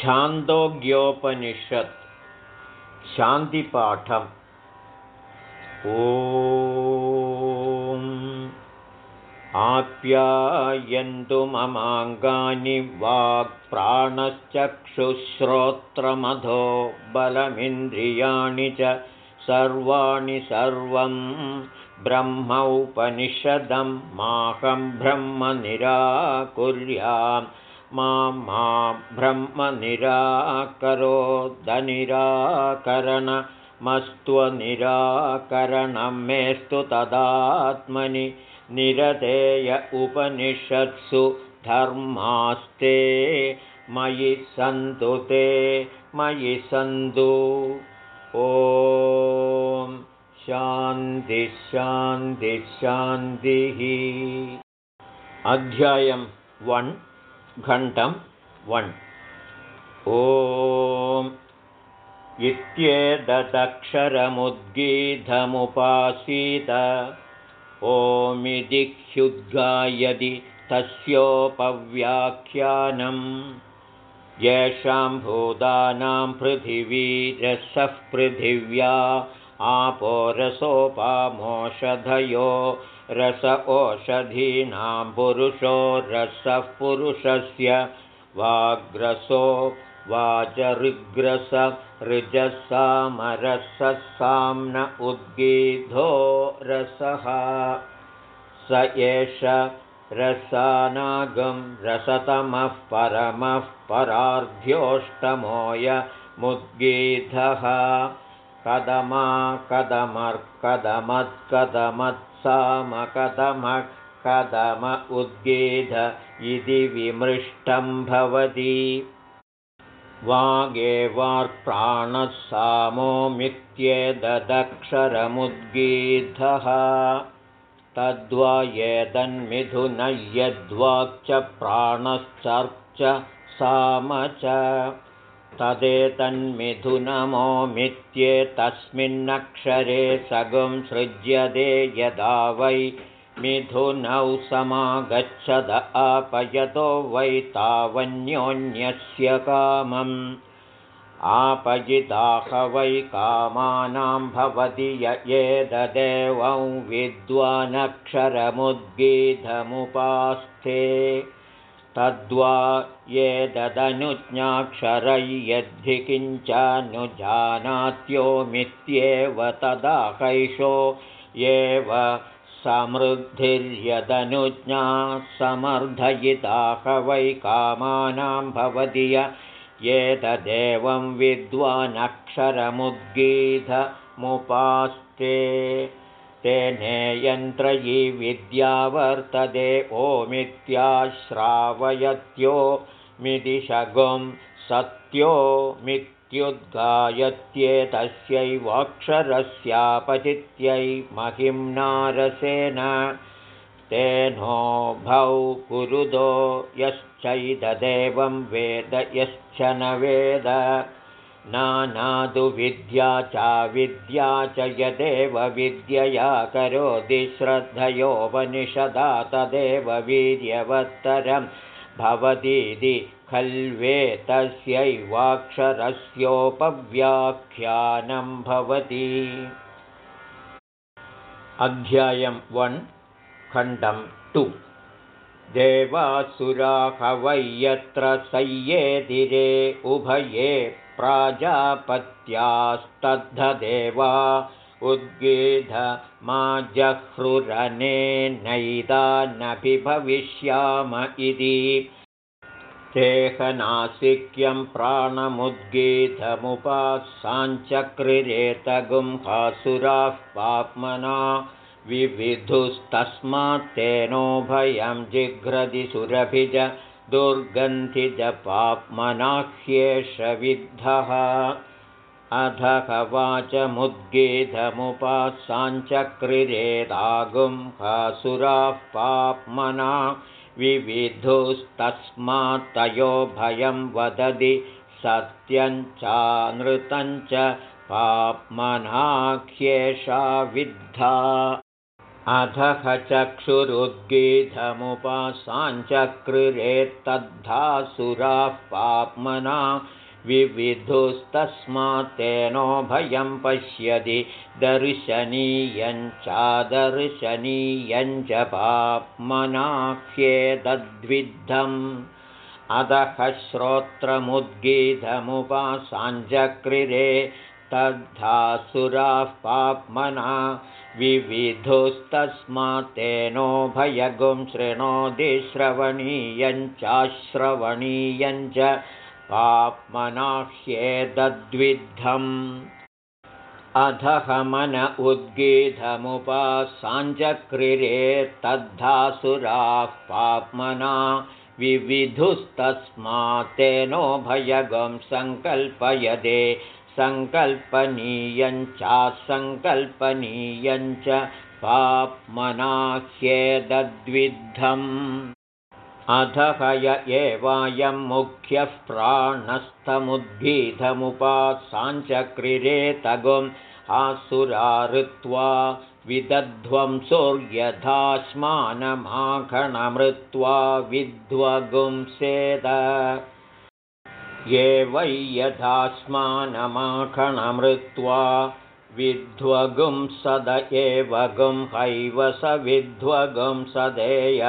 छान्दोग्योपनिषत्। शान्तिपाठम्। ओ आप्यायन्तु ममाङ्गानि वाक्प्राणश्चक्षुश्रोत्रमधो बलमिन्द्रियाणि च सर्वाणि सर्वं ब्रह्मौपनिषदं माहं ब्रह्म निराकुर्यां मा मा ब्रह्म निराकरणमस्त्वनिराकरणं मेस्तु तदात्मनि निरतेय उपनिषत्सु धर्मास्ते मयि सन्तु ते मयि सन्तु। ॐ शान्तिः अध्यायं वन् घण्टं वन्। ॐ इत्येतदक्षरमुद्गीधमुपासीत। ओमिति ह्युद्गायति तस्योपव्याख्यानम्। येषां भूतानां पृथिवीरसः पृथिव्या आपोरसोपामोषधयो रस ओषधीनां पुरुषो रसः पुरुषस्य वाग्रसो वाचऋग्रस ऋजसामरससाम्न उद्गीधो रसः। स एष रसानागं रसतमः परमः परार्ध्योष्टमोऽयमुद्गीधः कदमा कदमर्कदमत्कदमत्सामकदमः कदम उद्गीध इति विमृष्टं भवति। वागेवार्प्राणः सामोमित्येतदक्षरमुद्गीधः तद्वा यद्वाक्च प्राणश्चर्च साम च तदेतन्मिथुनमोमित्येतस्मिन्नक्षरे सगं सृज्यते यदा वै मिथुनौ समागच्छद आपयतो वै तावन्योन्यस्य कामम्। आपयिताह वै कामानां भवति य एतदेवं विद्वानक्षरमुद्गीधमुपास्थे तद्वा एतदनुज्ञाक्षरै यद्धि किञ्चानुजानात्योमित्येव तदाहैषो एव समृद्धिर्यदनुज्ञा समर्धयिताह वै कामानां भवति एतदेवं विद्वानक्षरमुद्गीधमुपास्ते तेनेयन्त्रयी विद्या वर्तते ओमित्याश्रावयत्यो मिदिशगुं सत्यो इत्युद्गायत्येतस्यैवाक्षरस्यापचित्यै महिम्नारसेन तेनोभौ कुरुदो यश्चैददेवं वेद यश्च न वेद नानादुविद्या चाविद्या च यदेव विद्यया करोति श्रद्धयोपनिषदा तदेव वीर्यवत्तरं भवतीति खल्वेतस्यैवाक्षरस्योपव्याख्यानं भवति। अध्यायं वन् खण्डं टु। देवासुराहवै यत्र सय्येदिरे उभये प्राजापत्यास्तद्धदेवा उद्गीधमा जह्रुरनेनैतानभिभविष्याम इति। तेहनासिक्यं प्राणमुद्गीधमुपासाञ्चक्रिरेतगुंहासुराः पाप्मना विविधुस्तस्मात्तेनोभयं जिघ्रदि सुरभिज दुर्गन्धिजपाप्मनाह्येष विद्धः अधः वाचमुद्गीधमुपासाञ्चक्रिरेदागुंहासुराः पाप्मना विविधुस्तस्मात्तयो भयं वदति सत्यञ्चानृतञ्च पाप्मनाख्येषा विद्धा अधः चक्षुरुद्गीधमुपासाञ्चक्रिरेत्तद्धासुराः पाप्मना विविधुस्तस्मात् तेनोभयं पश्यति दर्शनीयञ्चादर्शनीयञ्च पाप्मनाह्येतद्विद्धम्। अधः श्रोत्रमुद्गीधमुपासाञ्चक्रिरे तद्धासुराः पाप्मना विविधुस्तस्मात् तेनोभयगुं शृणोति श्रवणीयञ्चाश्रवणीयञ्च पाप्मनाह्येतद्विद्धम् अधः मन उद्गीधमुपासाञ्चक्रिरे तद्धासुराः पाप्मना विविधुस्तस्मात् तेनो भयगं सङ्कल्पयदे सङ्कल्पनीयञ्चासङ्कल्पनीयञ्च पाप्मनाह्येदद्विद्धम् अधः य एवायं मुख्यः प्राणस्थमुद्गीधमुपासाञ्चक्रिरे तगुम् आसुराऋत्वा विदध्वं सूर्यधास्मानमाखणमृत्वा विध्वगुंसेद ये वै यथास्मानमाखणमृत्वा विध्वगुंसद एव गुं हैव स विध्वगुं सदेय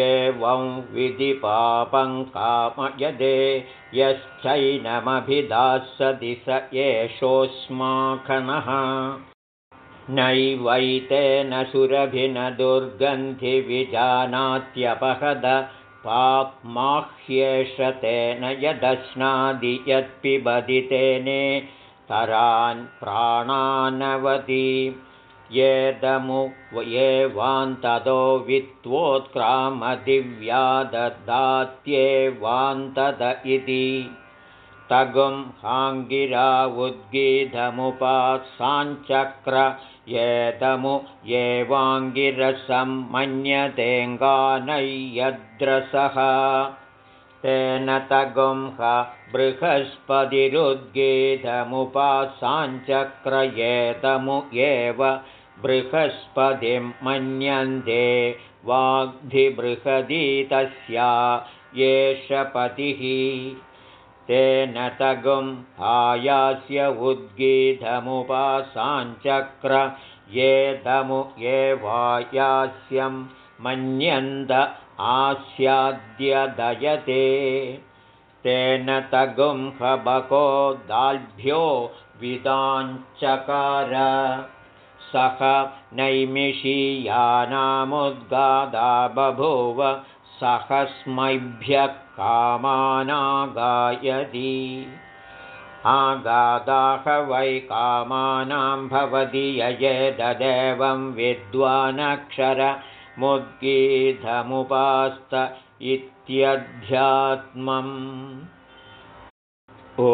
एवं विधिपापं कामयदे यश्चैनमभिधास्यति स एषोऽस्माखणः नैवैतेन सुरभिन दुर्गन्धिविजानात्यपहद पाप्माह्येष तेन यदश्नादि यत्पिबदि तेने तरान् प्राणानवति। येदमु एवान्ततो वित्वोत्क्रामदिव्याददात्येवान्तद इति। तगुं हाङ्गिरा उद्गीधमुपासाञ्चक्र येदमु एवाङ्गिरसं मन्यतेऽङ्गानय्यद्रसः तेन तगुं ह बृहस्पतिरुद्गीधमुपासाञ्चक्रयेतमु एव बृहस्पतिं मन्यन्ते वाग्धिबृहदी तस्या एष पतिः तेन तगुं आयास्य उद्गीधमुपासाञ्चक्र येदमु एवायास्यं मन्यन्त आस्याद्यदयते तेन तगुं हबको दाल्भ्यो विदाञ्चकार। सह नैमिषीयानामुद्गादा बभूव सहस्मैभ्यः कामानागायति। आगादाह वै कामानां भवति ययेदेवं विद्वानक्षरमुद्गीधमुपास्त इत्यध्यात्मम्। ओ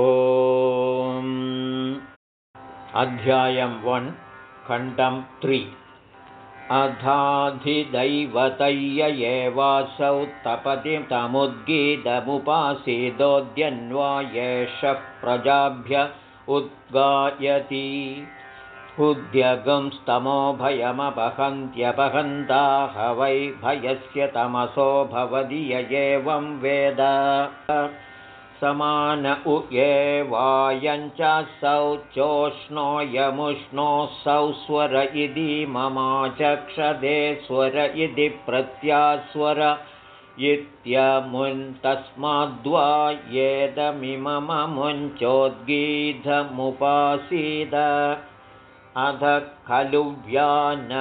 अध्यायं वन् खण्डं त्रि अधाधिदैवतय्य एवासौ तपति तमुद्गीतमुपासीदोद्यन्वा एषः प्रजाभ्य उद्गायति। उद्यगंस्तमोभयमपहन्त्यपहन्ताह वै भयस्य तमसो भवति य एवं वेद समान उ एवायञ्चसौ चोष्णोऽयमुष्णोऽसौ स्वर इति ममाचक्षदे स्वर इति प्रत्यास्वर इत्यमुन्तस्माद्वा येदमिमममुञ्चोद्गीधमुपासीद अध खलु व्यानमेवोद्गीध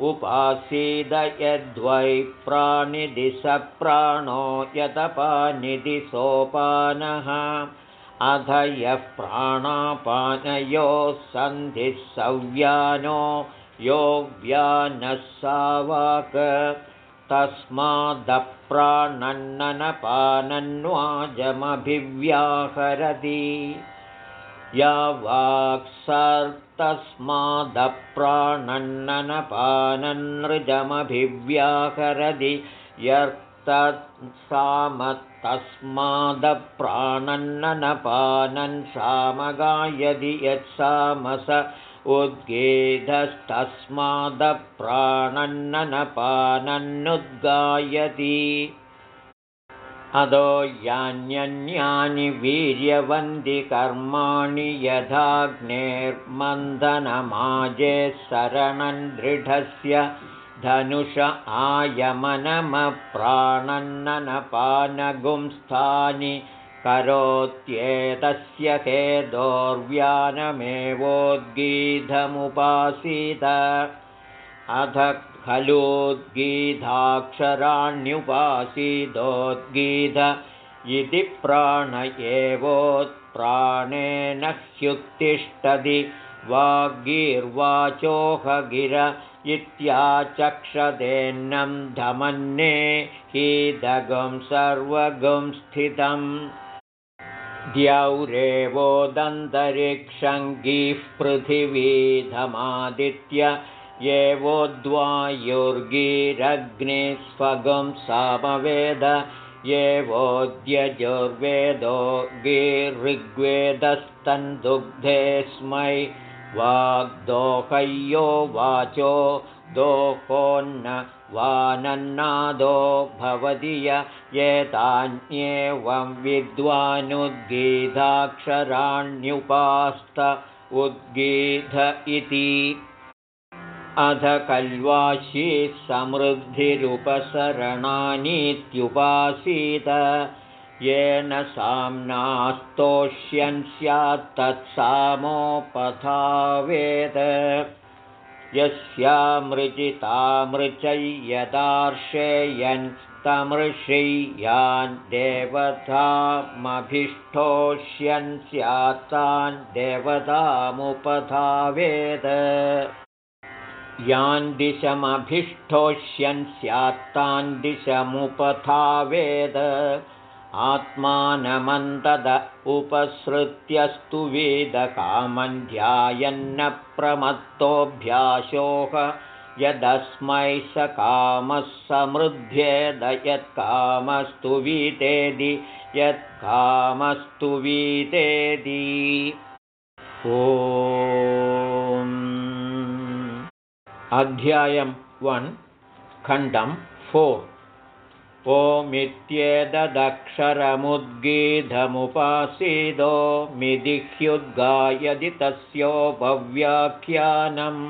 उपासीद यद्वै प्राणिधि स प्राणो यतपानिधि सोपानः अध यः प्राणापानयोः सन्धिः सव्यानो यो व्यानः सावाक तस्मादप्राणन्ननपानन्वाजमभिव्याहरति या वाक्सर्तस्मादप्राणन्ननपाननृजमभिव्याहरति यत्तत्सामत्तस्मादप्राणन्ननपानन् सामगायदि यत्सामस उद्गीधस्तस्मादप्राणन्ननपानन्नुद्गायति अदो यान्यन्यानि वीर्यवन्ति कर्माणि यथाग्नेर्मन्दनमाजे शरणन् दृढस्य धनुष आयमनमप्राणन्ननपानगुंस्थानि करोत्येतस्य हेदोर्व्यानमेवोद्गीधमुपासीत अथ खलुद्गीधाक्षराण्युपासीदोद्गीध इति प्राण एवोत्प्राणेन ह्युत्तिष्ठति वाग्गीर्वाचोहगिर इत्याचक्षतेन्नं धमन्ये हीदगं सर्वगं स्थितम् द्यौरेवोदन्तरिक्षङ्गीः पृथिवीधमादित्य एवोद्वायुर्गिरग्निस्वगं सामवेद एवोद्यजुर्वेदो गिर्ऋग्वेदस्तन्दुग्धेऽस्मै वाग्दोहय्यो वाचो दोहोन्न वानन्नादो भवति एतान्येवं विद्वानुद्गीधाक्षराण्युपास्त उद्गीध इति अध कल्वाशीः समृद्धिरुपसरणानीत्युपासीत। येन साम्नास्तोष्यन् स्यात् तत्सामोपधावेद यस्यामृजितामृचय्यदार्शेयन् तमृषय्यान् देवतामभिष्ठोष्यन् स्यात् तान् देवतामुपधावेद यान् दिशमभिष्ठोष्यन् स्यात्तान् दिशमुपधावेद आत्मानमन्तद उपसृत्यस्तु वेदकामन्ध्यायन्न प्रमत्तोऽभ्याशोह यदस्मै स कामः समृद्ध्येद यत्कामस्तु वीतेदि यत्कामस्तु वीतेदि। ओ अध्यायं वन् खण्डं फोर्। ओमित्येतदक्षरमुद्गीधमुपासीदो मिदिह्युद्गायदि तस्योपव्याख्यानम्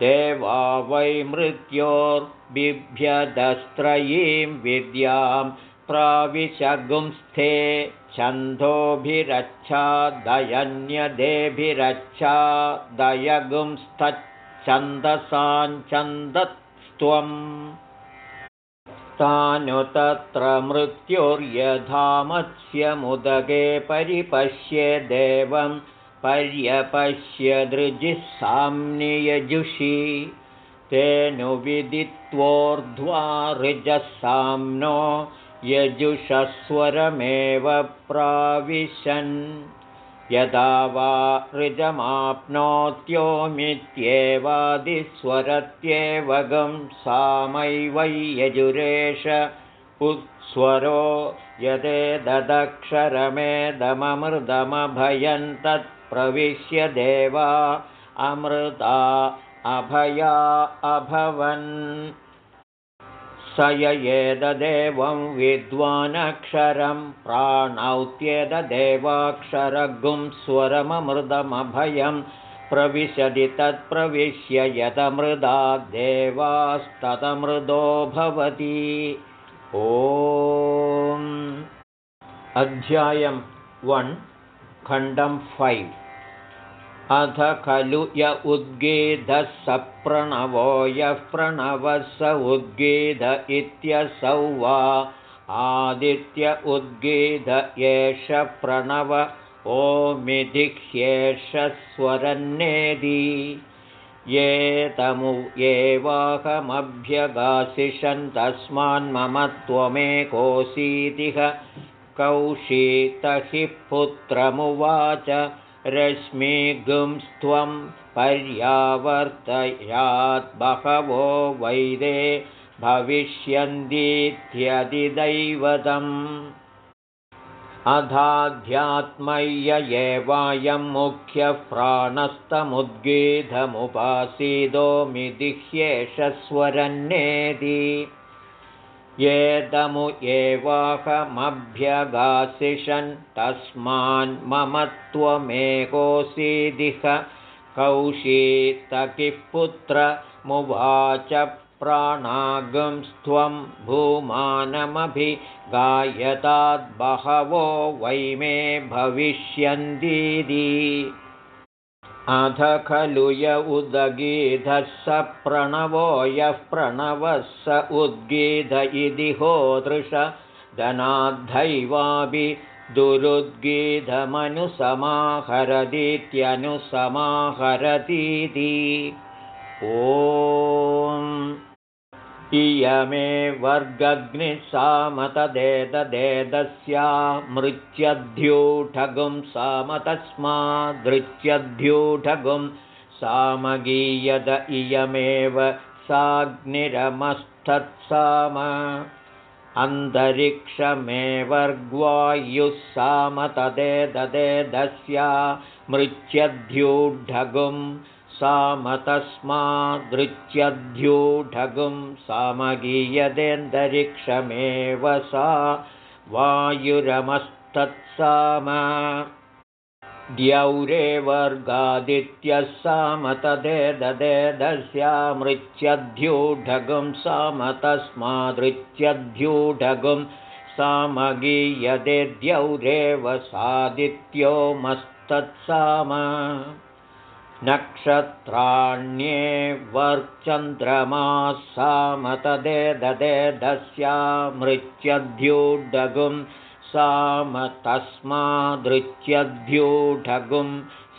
ते वा वै मृत्योर्बिभ्यदस्त्रयीं विद्यां प्राविशगुंस्थे छन्दोभिरच्छादयन्यदेभिरच्छादयगुंस्थच्छन्दसाञ्छन्दस्त्वम् तानु तत्र मृत्युर्यधामत्स्य मुदगे परिपश्य देवं पर्यपश्य दृजिः साम्नियजुषि। तेनु विदित्वोर्ध्वा ऋजः साम्नो यजुषस्वरमेव प्राविशन् यदा वा ऋजमाप्नोत्योमित्येवादिस्वरत्येवगं सामैवै यजुरेश उत्स्वरो यदेदक्षरमेदममृदमभयं तत्प्रविश्य देवा अमृता अभया अभवन् स यदेवं विद्वानक्षरं प्राणौत्येदेवाक्षरगुं स्वरममृदमभयं प्रविशति तत्प्रविश्य यदमृदा देवास्ततमृदो भवति। ओ अध्यायं वन् खण्डं फैव् अथ खलु य उद्गीधः स प्रणवो यः प्रणवः स उद्गीध इत्यसौ वा। आदित्य उद्गीध एष प्रणव ओमिधिह्येष स्वरन्नेदि ये तमु एवाहमभ्यगासिषन् तस्मान्मम त्वमेकोऽसीतिह कौशीतहि पुत्रमुवाच रश्मिगुंस्त्वं पर्यावर्तयात् बहवो वैदे भविष्यन्तीत्यधिदैवतम्। अधाध्यात्मय्य एवायं मुख्यः प्राणस्तमुद्गीधमुपासीदोमिदिह्येषस्वरन्नेदि येदमु एवाहमभ्यगासिषन् तस्मान्मम त्वमेकोऽसीदिह कौशीतकिः पुत्रमुवाच प्राणागंस्त्वं भूमानमभिगायताद्बहवो वै मे भविष्यन्तीति अध खलु य उदगीधः स प्रणवो यः प्रणवः स उद्गीध इति होदृश धनाद्धैवाभि दुरुद्गीधमनुसमाहरतीत्यनुसमाहरतीति। ओ इयमे वर्गग्निः सामतदेददेदस्या मृत्यध्यूढगुं सामतस्मादृत्यध्यूढगुं सामगीयद इयमेव साग्निरमस्तत्साम। अन्तरिक्षमेवर्ग्वायुः सामतदेददेदस्या मृत्यध्यूढगुं सामतस्मादृत्यध्यूढगुं सामगीयदेन्दरिक्षमेव सा वायुरमस्तत्साम। द्यौरे वर्गादित्यः सामतदेददेदस्या मृत्यध्यूढगुं सामतस्मादृत्यध्यूढगुं सामगीयदे द्यौरेव सादित्यो मस्तत्साम नक्षत्राण्ये वर्चन्द्रमाः सामतदेददेदस्या मृत्यध्यूढगुं सामतस्मादृत्यध्यूढगुं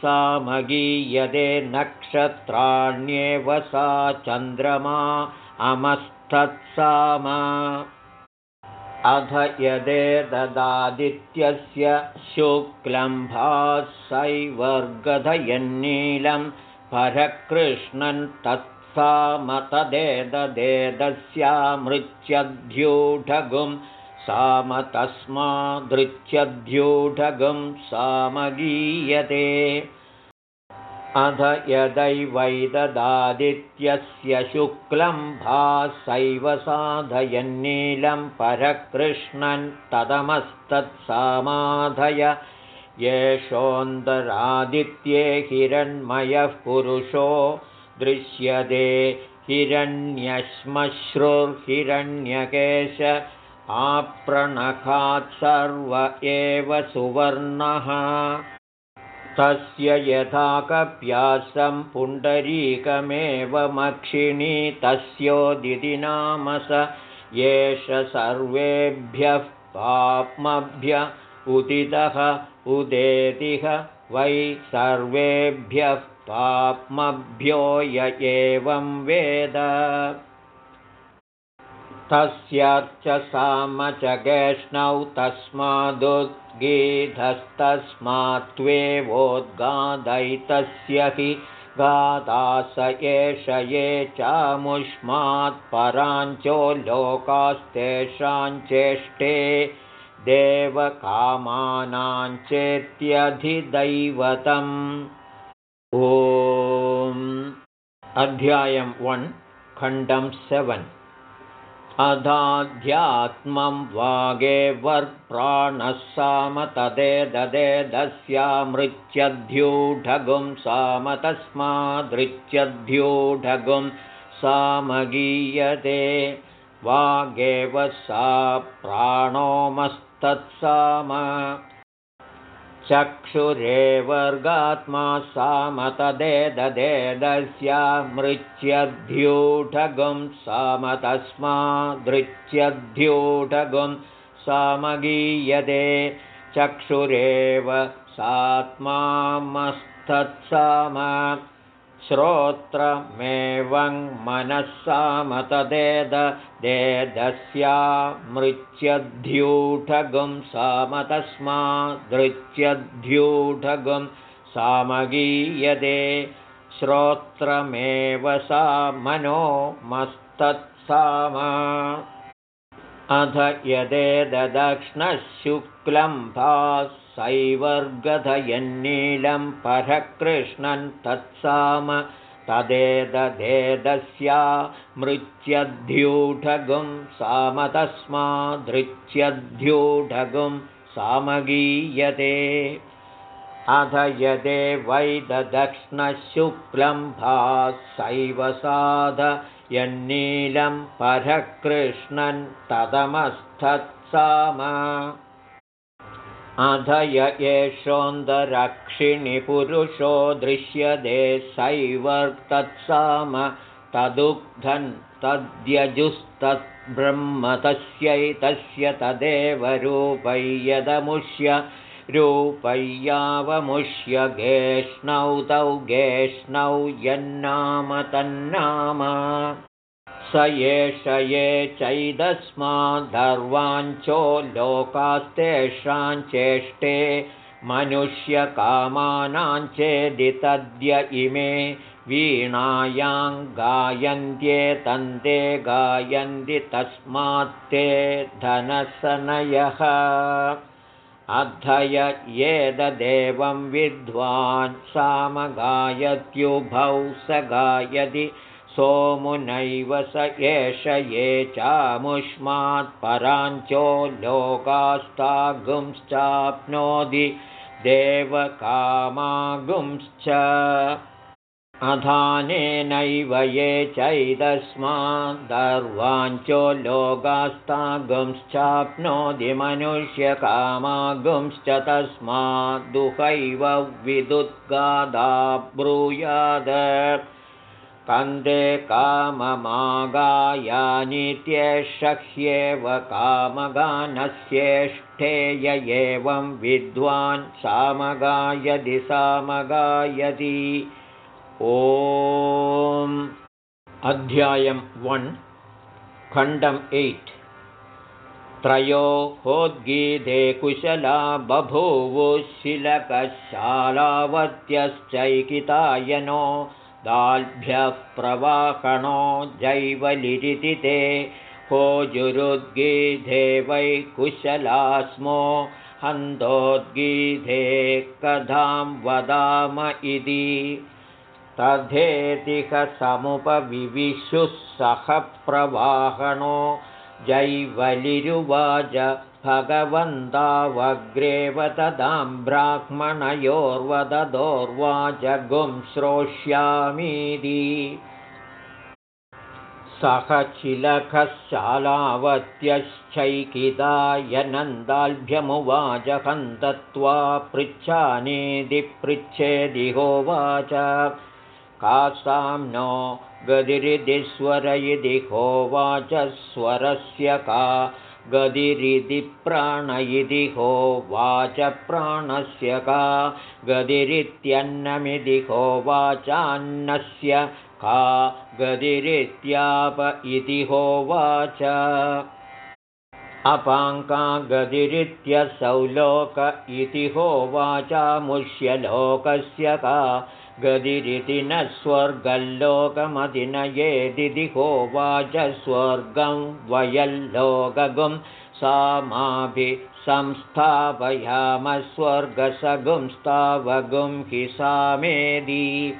सामगीयदे नक्षत्राण्येव सा चन्द्रमा अमस्तत्साम अध यदेतदादित्यस्य शुक्लम्भासैवर्गधयन्नीलं परकृष्णन् तत्सामतदेददेदस्यामृत्यध्यूढगुं सामतस्मादृत्यध्यूढगुं सामगीयते अध यदैवैददादित्यस्य शुक्लं भासैव साधयन्नीलं परकृष्णन् तदमस्तत्सामाधय येषोन्दरादित्ये हिरण्मयः पुरुषो दृश्यते हिरण्यश्मश्रुर्हिरण्यकेश आपृणखात् सर्व एव सुवर्णः तस्य यथा कप्यासं पुण्डरीकमेव मक्षिणी तस्योदिति नाम स एष सर्वेभ्यः पाप्मभ्य उदितः उदेतिह वै सर्वेभ्यः पाप्मभ्यो य एवं वेद। साम च गेष्णौ तस्मादुद्गीधस्तस्मात्त्वेवोद्गादैतस्य हि गादास एष ये चामुष्मात्पराञ्चो लोकास्तेषाञ्चेष्टे देवकामानाञ्चेत्यधिदैवतम्। ॐ अध्यायं वन् खण्डं सेवन् अधाध्यात्मं वागेवर्प्राणः सामतदेददेदस्यामृत्यध्यूढगुं सामतस्मादृत्यध्यूढगुं सामगीयते। वागेव सा प्राणोमस्तत्साम चक्षुरेवर्गात्मा सामतदेददेदस्यामृत्यध्यूढगुं सामतस्मादृत्यध्यूढगुं सामगीयते चक्षुरेव सात्मामस्तत्साम श्रोत्रमेवं मनःसामतदेद देदस्या मृत्यध्यूढगुं सामतस्मादृत्यध्यूढगुं सामगीयते श्रोत्रमेव सा मनो मस्तत्साम। अथ यदेददक्ष्णः शुक्लं सैवर्गधयन्नीलं परकृष्णन् तत्साम तदेददेदस्या मृत्यध्यूढगुं सामतस्माधृत्यध्यूढगुं सामगीयते। अध यदे वैददक्ष्णशुक्लं भासैव साध यन्नीलं परकृष्णन् तदमस्थत्साम अध य दृश्यते सैवर्तत्साम तदुग्धन् तद्यजुस्तद्ब्रह्म तस्यैतस्य तदेव रूपय्यदमुष्य रूपय्यावमुष्य गेष्णौ तौ गेष्णौ यन्नाम तन्नाम स एष ये चैदस्माद्धर्वाञ्चो लोकास्तेषाञ्चेष्टे मनुष्यकामानाञ्चेदि तद्य इमे वीणायां गायन्त्येतन्ते गायन्ति तस्मात्ते धनसनयः। अधय येदेवं विद्वान् सामगायत्युभौ स गायति सोमुनैव स एष ये चामुष्मात्पराञ्चो लोकास्तागुंश्चाप्नोति देवकामागुंश्च। अधानेनैव ये चैदस्माद्दर्वाञ्चो लोकास्तागुंश्चाप्नोति मनुष्यकामागुंश्च तस्माद्दुःखैव विदुद्गादा ब्रूयाद कन्दे काममागायानित्येष्येव कामगानस्येष्ठे य एवं विद्वान् सामगायदि सामगायति। ओ अध्यायं वन् खण्डम् एय्ट्। त्रयो होद्गीधे कुशला बभूवुशिलकशालावत्यश्चैकितायनो दाल्भ्यः प्रवाहणो जैवलिरिति ते। होजुरुद्गीधे वै कुशला स्मो हन्तोद्गीधे कथां वदाम इति। तथेतिकसमुपविविशुः सह प्रवाहणो जैवलिरुवाच भगवन्तावग्रेव तदां ब्राह्मणयोर्वददोर्वाचगुं श्रोष्यामीति। सह चिलखशालावत्यश्चैकितायनन्दाल्भ्यमुवाच हन्तत्वा पृच्छानीति पृच्छेदिहोवाच कासां नो गदिरिदिस्वर इति होवाच स्वरस्य का गदिरिति प्राण इति होवाच प्राणस्य का गदिरित्यन्नमिति होवाचान्नस्य का गदिरित्याप इति होवाच अपाङ्का गदिरित्यसौ लोक इति होवाचामुष्यलोकस्य का गदिरिति न स्वर्गल्लोकमधिनयेदिति होवाच स्वर्गं वयल्लोकगुं सामाभिसंस्थापयामस्वर्गसगुं स्थावगुं हि सामेदि।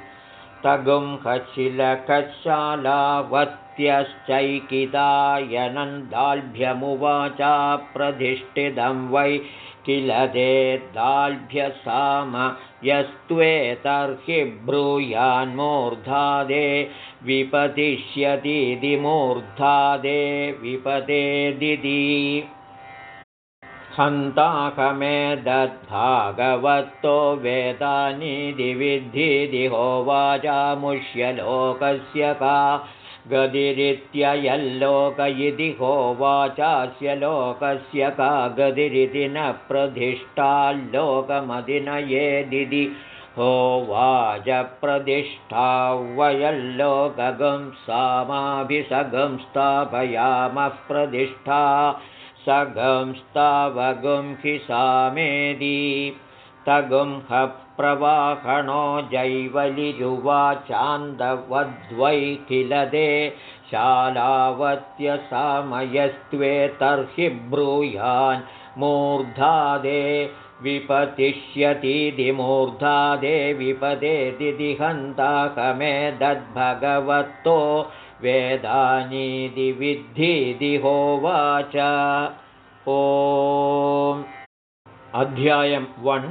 तगुं खचिलकशालावत्यश्चैकितायनन्दाल्भ्यमुवाचा प्रतिष्ठितं वै किल देदाल्भ्यसाम यस्त्वेतर्हि ब्रूयान्मूर्धादे विपतिष्यतीति मूर्धादे विपतेदिति हन्ताकमेदद्भागवतो वेदानीति विद्धिति होवाचामुष्यलोकस्य का गदिरित्ययल्लोक इति होवाचास्य लोकस्य का गदिरिति न प्रधिष्ठाल्लोकमधिनयेदिति होवाच प्रतिष्ठा वयल्लोकगं सामाभिसगं स्थापयामः प्रतिष्ठा सगं स्थावगुं हि सामेदि तगुं ह प्रवाहणो जैवलिरुवाचान्दवद्वै किल दे शालावत्यसामयस्त्वे तर्हि ब्रूयान् मूर्धादे विपतिष्यतीति मूर्धादे विपदेति हन्ताकमेदद्भगवतो वेदानीति विद्धि होवाच ओ अध्यायं वन्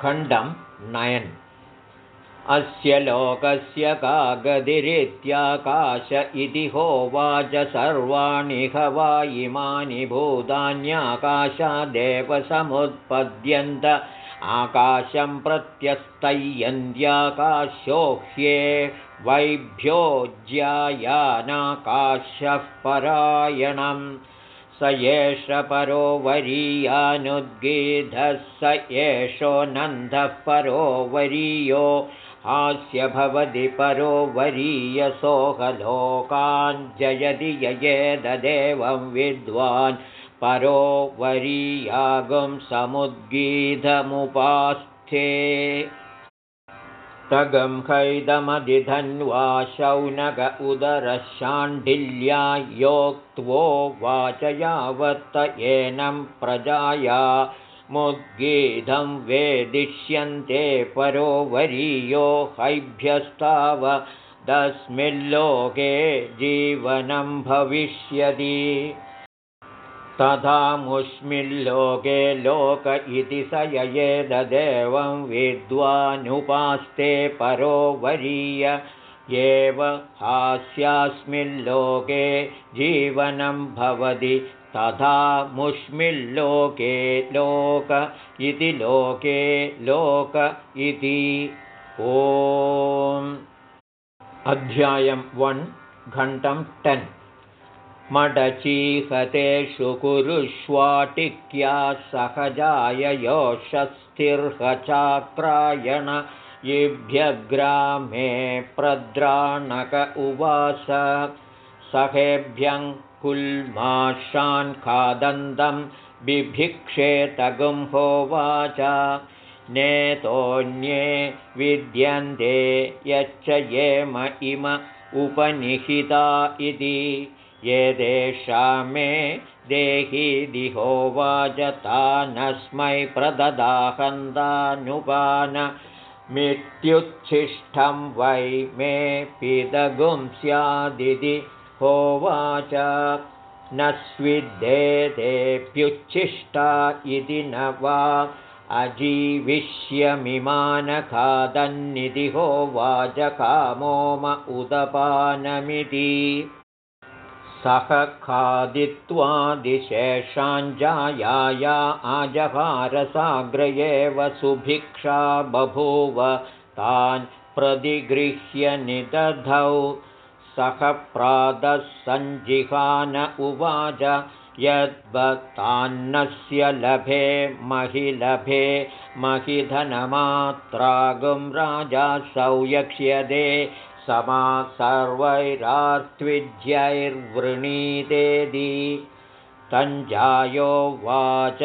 खण्डं नयन्। अस्य लोकस्य का गतिरित्याकाश इति होवाच सर्वाणि हवा इमानि भूतान्याकाशादेव समुत्पद्यन्त आकाशं प्रत्यस्तयन्त्याकाशोह्ये वैभ्योज्यायानाकाशः परायणम् स एष परो वरीयानुद्गीधः स एषो नन्दः परो वरीयो हास्य भवति परो वरीयसोहलोकान् जयति ययेदेवं विद्वान् परो वरीयागं समुद्गीधमुपास्थे तगं हैदमधिधन्वा शौनक उदरशाण्डिल्या योक्त्वो वाचयावत्त एनं प्रजाया मुद्गीधं वेदिष्यन्ते परो वरीयो हैभ्यस्तावदस्मिल्लोके जीवनं भविष्यति तथा मुष्मिल्लोके लोक इति स ययेदेवं विद्वानुपास्ते परो वरीय। एव हास्यास्मिल्लोके जीवनं भवति तथा मुष्मिल्लोके लोक इति लोके लोक इति। ॐ अध्यायं वन् घण्टं टेन् मडचीहतेषु कुरुष्वाटिक्या सहजाय योषस्थिर्हचाक्रायण येभ्यग्रामे प्रद्राणक उवास सखेभ्यं कुल्माशान् खादन्तं बिभिक्षेतगुम्होवाच नेतोऽन्ये विद्यन्ते यच्च येम इम उपनिहिता इति ये मे देहि दिहोवाजतानस्मै प्रददाहन्दानुपानमित्युच्छिष्टं वै मे पिदगुं स्यादिति होवाच न स्विद्देतेऽप्युच्छिष्टा इति न वा। अजीविष्यमिमानखादन्निधि होवाच कामोम उदपानमिति सह खादित्वादिशेषाञ्जायाया आजहारसाग्र एव सुभिक्षा बभूव तान् प्रतिगृह्य निदधौ। सह प्रातः सञ्जिहान उवाच यद्वतान्नस्य लभे महिलभे महिधनमात्रागुं राजा सौयक्ष्यदे समा सर्वैरात्विज्यैर्वृणीतेदि तञ्जायोवाच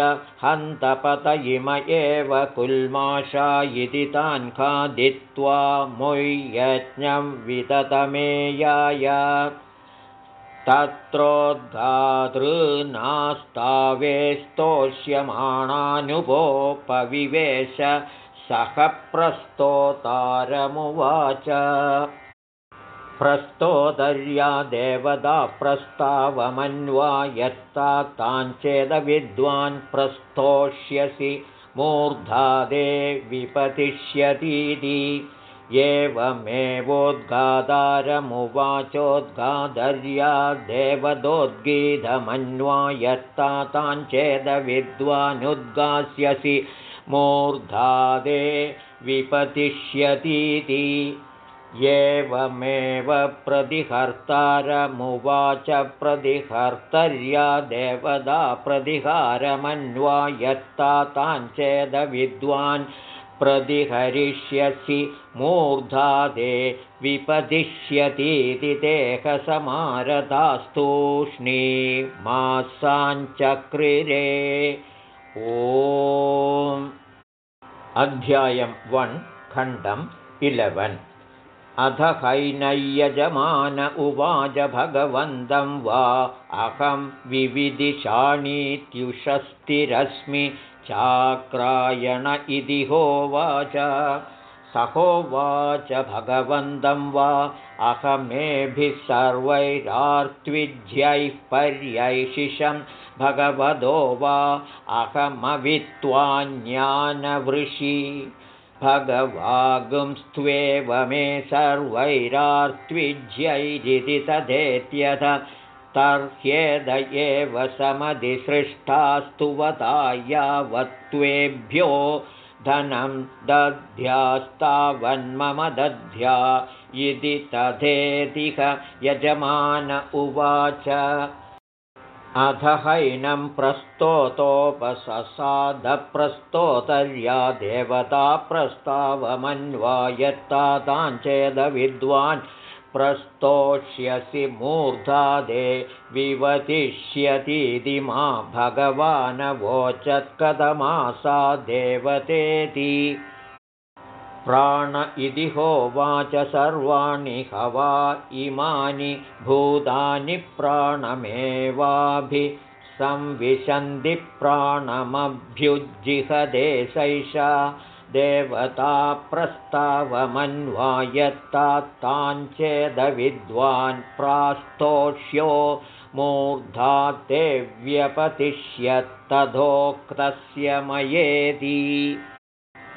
इम एव कुल्माषा इति तान् खादित्वा मुय्यज्ञं विततमेयाय। तत्रोद्घातृनास्तावे स्तोष्यमाणानुभोपविवेश सह प्रस्तोतारमुवाच प्रस्तोदर्या देवदा प्रस्तावमन्वा यत्ता ताञ्चेदविद्वान् प्रस्तोष्यसि मूर्धादे विपतिष्यतीति एवमेवोद्गादारमुवाचोद्गादर्या देवदोद्गीधमन्वा यत्ता ताञ्चेदविद्वानुद्गास्यसि मूर्धादे विपतिष्यतीति एवमेव प्रतिहर्तारमुवाच प्रतिहर्तर्या देवदा प्रतिहारमन्वा यत्ता ताञ्चेदविद्वान् प्रतिहरिष्यसि मूर्धादे विपदिष्यतीति देहसमारतास्तूष्णी मासाञ्चक्रिरे। ओ अध्यायं वन् खण्डम् इलवन् अथ हैनय्यजमान उवाच भगवन्तं वा। अहं विविदिशाणीत्युषस्तिरस्मि चाक्रायण इति होवाच। सहोवाच भगवन्तं वा। अहमेभिः सर्वैरार्त्विज्यैः पर्यैशिषं भगवदो वा। अहमवित्वान्यानवृषि भगवागुंस्त्वेव मे सर्वैरार्त्विज्यैरिति तदेत्यथ तर्ह्येद एव समधिसृष्टास्तुवता यावत्त्वेभ्यो धनं दध्यास्तावन्मम दध्या इति तथेतिह यजमान उवाच अथ हैनं प्रस्तोतोपससादप्रस्तोतर्या देवता प्रस्तावमन्वायत्ताताञ्चेदविद्वान् प्रस्तोष्यसि मूर्धादे विवतिष्यतीति मा भगवानवोचत्कथमासा देवतेति प्राण इति होवाच सर्वाणि हवा इमानि भूतानि प्राणमेवाभिसंविशन्ति प्राणमभ्युज्जिहदे सैषा देवता प्रस्तावमन्वायत्ताञ्चेदविद्वान् प्रास्तोष्यो मूर्धा ते व्यपतिष्यत्तथोक्तस्य मयेति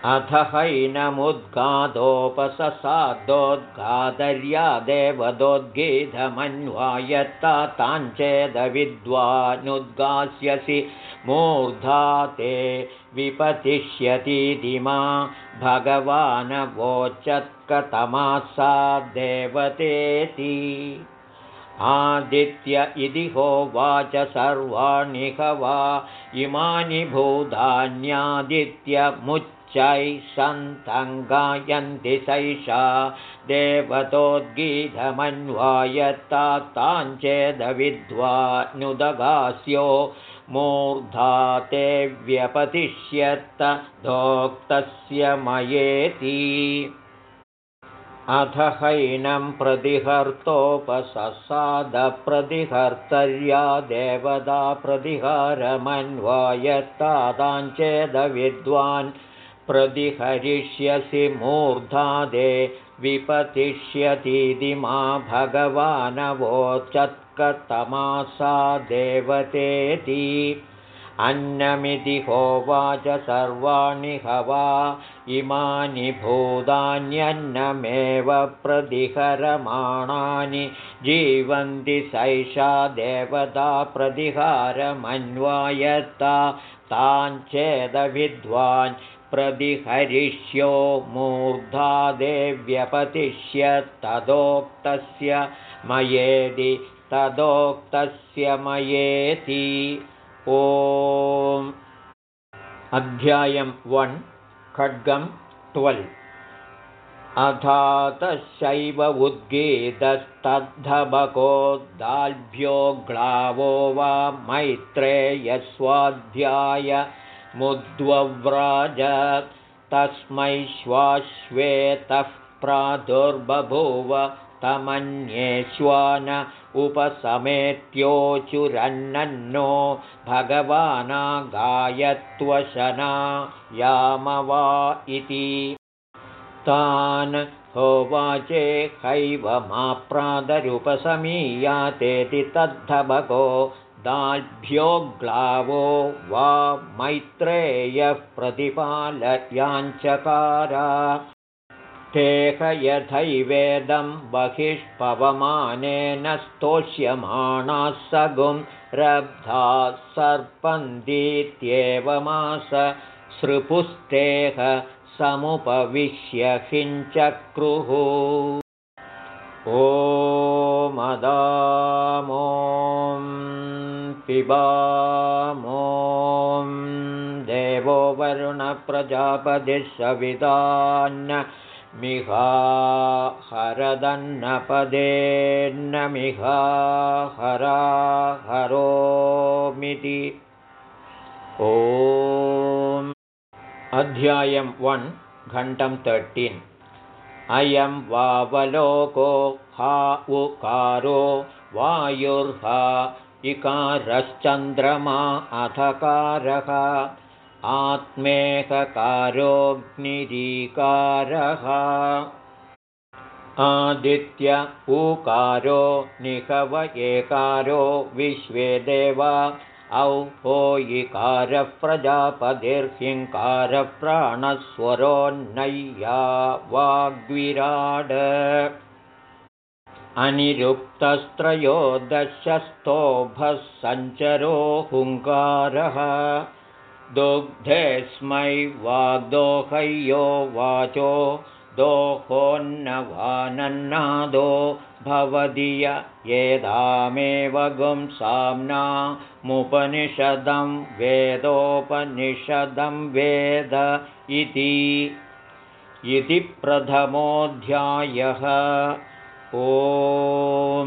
अथ हैनमुद्गादोपससादोद्गादर्या देवदोद्गीधमन्वायत्ताञ्चेदविद्वानुद्गास्यसि मूर्धा ते विपतिष्यतीति मा भगवानवोचत्कतमासा देवतेति। आदित्य इति होवाच सर्वाणि ह वा इमानि भूतान्यादित्यमुच्चैः सन्तङ्गायन्ति सैषा देवतोद्गीधमन्वायत्ताञ्चेदविद्वानुदगास्यो मूर्धा ते व्यपतिष्यत्तदोक्तस्य मयेति। अथ हैनं प्रतिहर्तोपससादप्रतिहर्तर्या देवता प्रतिहारमन्वायत्तादाञ्चेदविद्वान् प्रतिहरिष्यसि मूर्धादे विपतिष्यतीति मा भगवानवोचत्कतमासा देवतेति अन्नमिति होवाच सर्वाणि हवा इमानि भूतान्यन्नमेव प्रतिहरमाणानि। जीवन्ति सैषा देवता प्रतिहारमन्वायत्ता ताञ्चेदविद्वान् प्रतिहरिष्यो मूर्धा देव्यपतिष्यत्तदोक्तस्य मयेदि तदोक्तस्य मयेति। ॐ अध्यायं वन् खड्गं ट्वेल्। अथातशैव उद्गीतस्तद्धभगोद्दाल्भ्यो ग्लावो वा मैत्रेयस्वाध्याय मुद्वव्राज तस्मै श्वाश्वेतः प्रादुर्बभूव तमन्येष्वान भगवानागायत्वशना यामवा इति। तान् होवाचे हैवमाप्रादरुपसमीयातेति तद्धभगो दाल्भ्योग्लावो वा मैत्रेयः प्रतिपालयाञ्चकारा। तेह यथैवेदं बहिष्पवमानेन स्तोष्यमाणाः सगुं रब्धाः सर्पन्तीत्येवमास सृपुस्तेह समुपविश्य हिञ्चक्रुः ओ मदामो पिबामों देवो वरुणप्रजापतिः सवितान्न मिहा हरदन्नपदेन्नमिहा हरा हरोमिति ॐ। अध्यायं वन् घण्टं तर्टीन्। अयं वावलोको हा उकारो वायुर्हा इकारश्चन्द्रमा अधकारः आत्मेककारोऽग्निरीकारः। आदित्य ऊकारो निहव एकारो विश्वे देवा औ होयिकारः प्रजापतिर्हिङ्कारप्राणस्वरोन्नय्या वाग्विराड अनिरुक्तस्त्रयोदशस्तोभः सञ्चरो हुङ्कारः दुग्धेऽस्मै वाग्दोहय्यो वाचो दोहोन्नवानन्नादो भवदीय येदामेव गुंसाम्नामुपनिषदं वेदोपनिषदं वेद इति प्रथमोऽध्यायः ओ